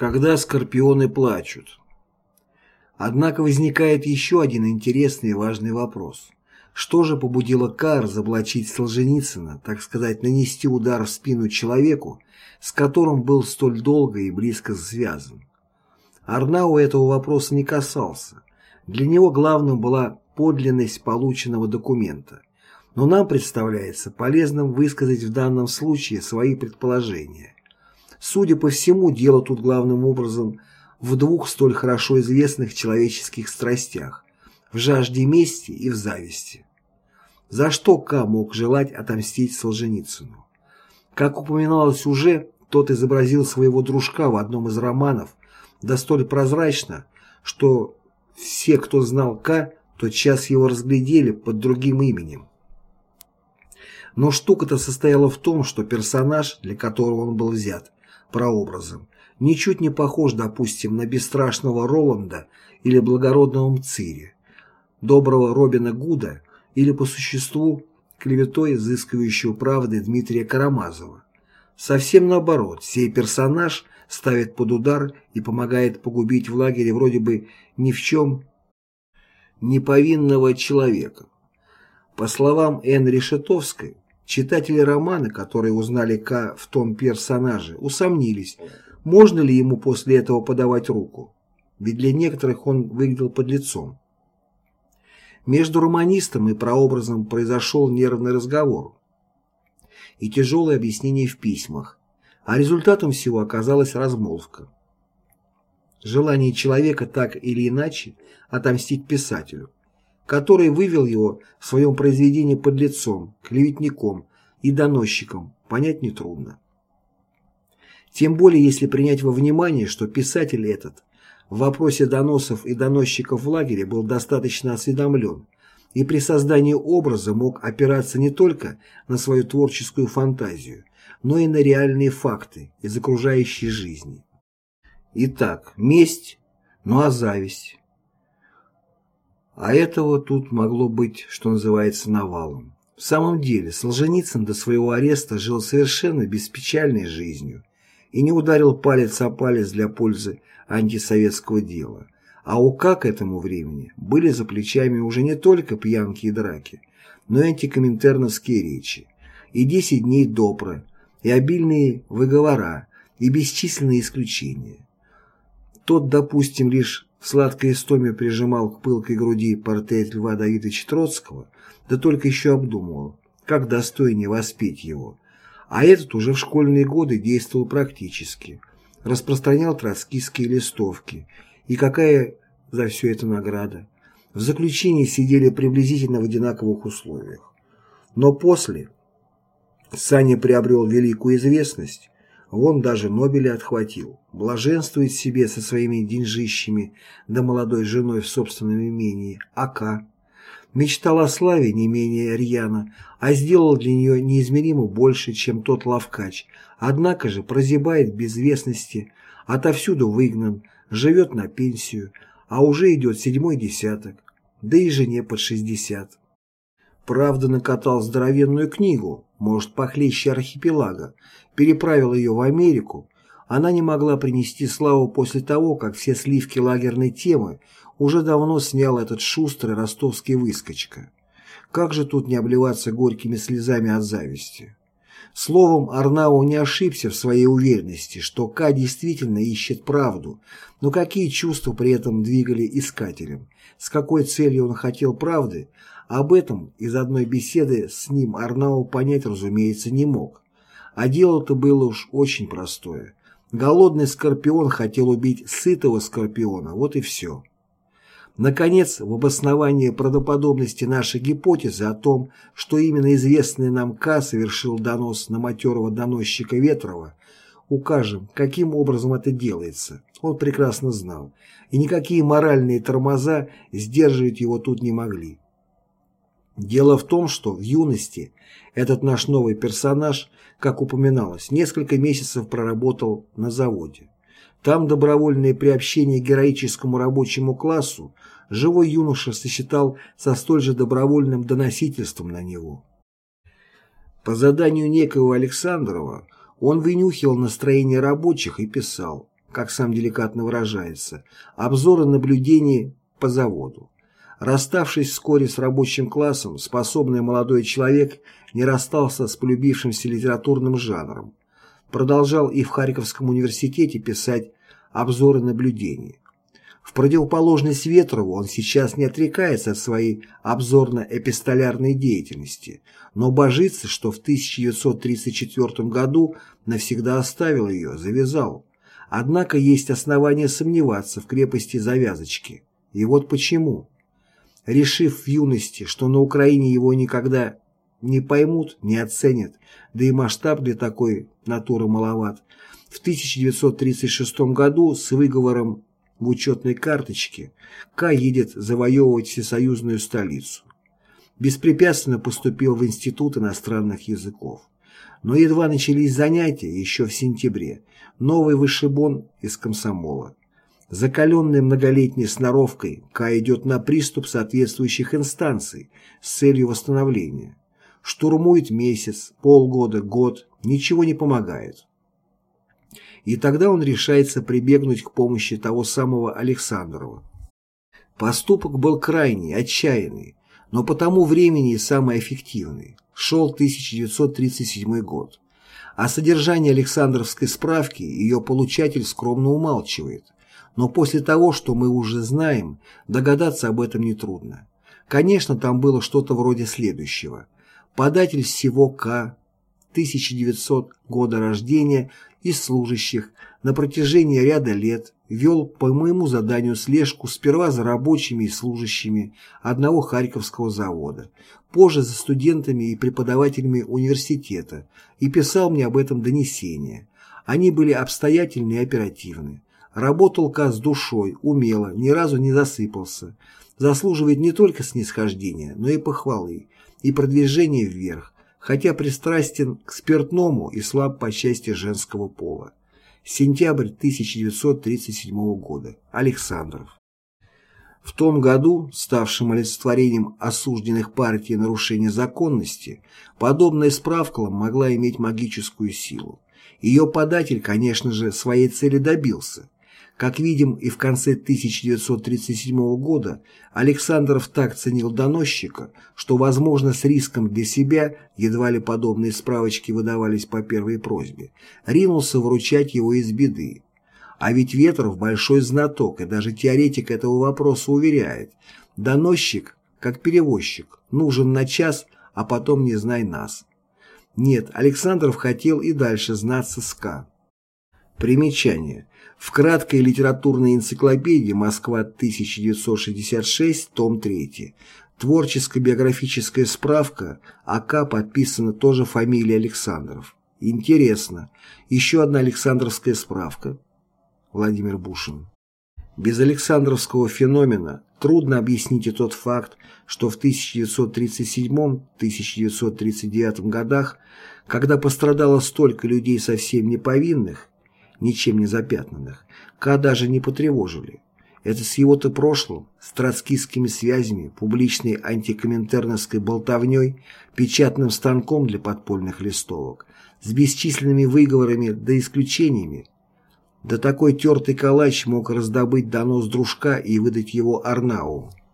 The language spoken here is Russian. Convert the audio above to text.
Когда скорпионы плачут. Однако возникает еще один интересный и важный вопрос. Что же побудило К. разоблачить Солженицына, так сказать, нанести удар в спину человеку, с которым был столь долго и близко связан? Арнау этого вопроса не касался. Для него главным была подлинность полученного документа. Но нам представляется полезным высказать в данном случае свои предположения. Судя по всему, дело тут главным образом в двух столь хорошо известных человеческих страстях – в жажде мести и в зависти. За что К мог желать отомстить Солженицыну? Как упоминалось уже, тот изобразил своего дружка в одном из романов, да столь прозрачно, что все, кто знал К, тотчас его разглядели под другим именем. Но штука-то состояла в том, что персонаж, для которого он был взят, прообразом, ничуть не похож, допустим, на бесстрашного Роланда или благородного Мцири, доброго Робина Гуда или по существу клеветой изыскивающего правды Дмитрия Карамазова. Совсем наоборот, сей персонаж ставит под удар и помогает погубить в лагере вроде бы ни в чем неповинного человека. По словам Н. Решетовской, Читатели романа, которые узнали К в том персонаже, усомнились, можно ли ему после этого подавать руку, ведь для некоторых он выглядел под лицом. Между романистом и прообразом произошел нервный разговор и тяжелое объяснение в письмах, а результатом всего оказалась размолвка. Желание человека так или иначе отомстить писателю – который вывел его в своем произведении под лицом, клеветником и доносчиком, понять нетрудно. Тем более, если принять во внимание, что писатель этот в вопросе доносов и доносчиков в лагере был достаточно осведомлен и при создании образа мог опираться не только на свою творческую фантазию, но и на реальные факты из окружающей жизни. Итак, месть, ну а зависть. А этого тут могло быть, что называется, навалом. В самом деле, Солженицын до своего ареста жил совершенно беспечальной жизнью и не ударил палец о палец для пользы антисоветского дела. А у К к этому времени были за плечами уже не только пьянки и драки, но и антикоминтерновские речи, и 10 дней допры, и обильные выговора, и бесчисленные исключения. Тот, допустим, лишь в сладкой истоме прижимал к пылкой груди портрет Льва Давидовича Троцкого, да только еще обдумывал, как достойнее воспеть его. А этот уже в школьные годы действовал практически, распространял троцкистские листовки. И какая за все это награда? В заключении сидели приблизительно в одинаковых условиях. Но после Саня приобрел великую известность, Вон даже Нобеля отхватил. Блаженствует себе со своими деньжищами, да молодой женой в собственном имении, Ака. Мечтал о славе не менее рьяно, а сделал для нее неизмеримо больше, чем тот лавкач. Однако же прозябает без вестности, отовсюду выгнан, живет на пенсию, а уже идет седьмой десяток, да и жене под шестьдесят. Правда, накатал здоровенную книгу, может, похлеще архипелага, переправил ее в Америку, она не могла принести славу после того, как все сливки лагерной темы уже давно снял этот шустрый ростовский выскочка. Как же тут не обливаться горькими слезами от зависти? Словом, Арнау не ошибся в своей уверенности, что К действительно ищет правду, но какие чувства при этом двигали искателем, с какой целью он хотел правды, об этом из одной беседы с ним Арнау понять, разумеется, не мог. А дело-то было уж очень простое. Голодный скорпион хотел убить сытого скорпиона, вот и все. Наконец, в обосновании правдоподобности нашей гипотезы о том, что именно известный нам К совершил донос на матерого доносчика Ветрова, укажем, каким образом это делается. Он прекрасно знал, и никакие моральные тормоза сдерживать его тут не могли. Дело в том, что в юности этот наш новый персонаж, как упоминалось, несколько месяцев проработал на заводе. Там добровольное приобщение к героическому рабочему классу живой юноша сосчитал со столь же добровольным доносительством на него. По заданию некого Александрова он вынюхивал настроение рабочих и писал как сам деликатно выражается, обзоры наблюдений по заводу. Расставшись вскоре с рабочим классом, способный молодой человек не расстался с полюбившимся литературным жанром. Продолжал и в Харьковском университете писать обзоры наблюдений. В противоположность Ветрову он сейчас не отрекается от своей обзорно-эпистолярной деятельности, но божится, что в 1934 году навсегда оставил ее, завязал. Однако есть основания сомневаться в крепости завязочки. И вот почему. Решив в юности, что на Украине его никогда не поймут, не оценят, да и масштаб для такой натуры маловат, в 1936 году с выговором в учетной карточке К. едет завоевывать всесоюзную столицу. Беспрепятственно поступил в Институт иностранных языков. Но едва начались занятия, еще в сентябре, новый вышибон из комсомола. Закаленный многолетней сноровкой, К. идет на приступ соответствующих инстанций с целью восстановления. Штурмует месяц, полгода, год, ничего не помогает. И тогда он решается прибегнуть к помощи того самого Александрова. Поступок был крайний, отчаянный, но по тому времени и самый эффективный. Шел 1937 год. О содержании Александровской справки ее получатель скромно умалчивает. Но после того, что мы уже знаем, догадаться об этом нетрудно. Конечно, там было что-то вроде следующего. Податель всего К. 1900 года рождения из служащих на протяжении ряда лет вел по моему заданию слежку сперва за рабочими и служащими одного Харьковского завода, позже за студентами и преподавателями университета и писал мне об этом донесения. Они были обстоятельны и оперативны. Работал Ка с душой, умело, ни разу не засыпался. Заслуживает не только снисхождения, но и похвалы, и продвижения вверх, хотя пристрастен к спиртному и слаб по части женского пола. Сентябрь 1937 года. Александров. В том году, ставшим олицетворением осужденных партий нарушения законности, подобная справка могла иметь магическую силу. Ее податель, конечно же, своей цели добился. Как видим, и в конце 1937 года Александров так ценил доносчика, что, возможно, с риском для себя, едва ли подобные справочки выдавались по первой просьбе, ринулся вручать его из беды. А ведь Ветров большой знаток и даже теоретик этого вопроса уверяет, доносчик, как перевозчик, нужен на час, а потом не знай нас. Нет, Александров хотел и дальше знаться с К. Примечание. В краткой литературной энциклопедии «Москва, 1966», том 3. Творческо-биографическая справка АК подписана тоже фамилией Александров. Интересно. Еще одна Александровская справка. Владимир Бушин. Без Александровского феномена трудно объяснить и тот факт, что в 1937-1939 годах, когда пострадало столько людей совсем неповинных, ничем не запятнанных, К даже не потревожили. Это с его-то прошлым, с троцкистскими связями, публичной антикоминтерновской болтовней, печатным станком для подпольных листовок, с бесчисленными выговорами да исключениями. Да такой тертый калач мог раздобыть донос дружка и выдать его Арнау.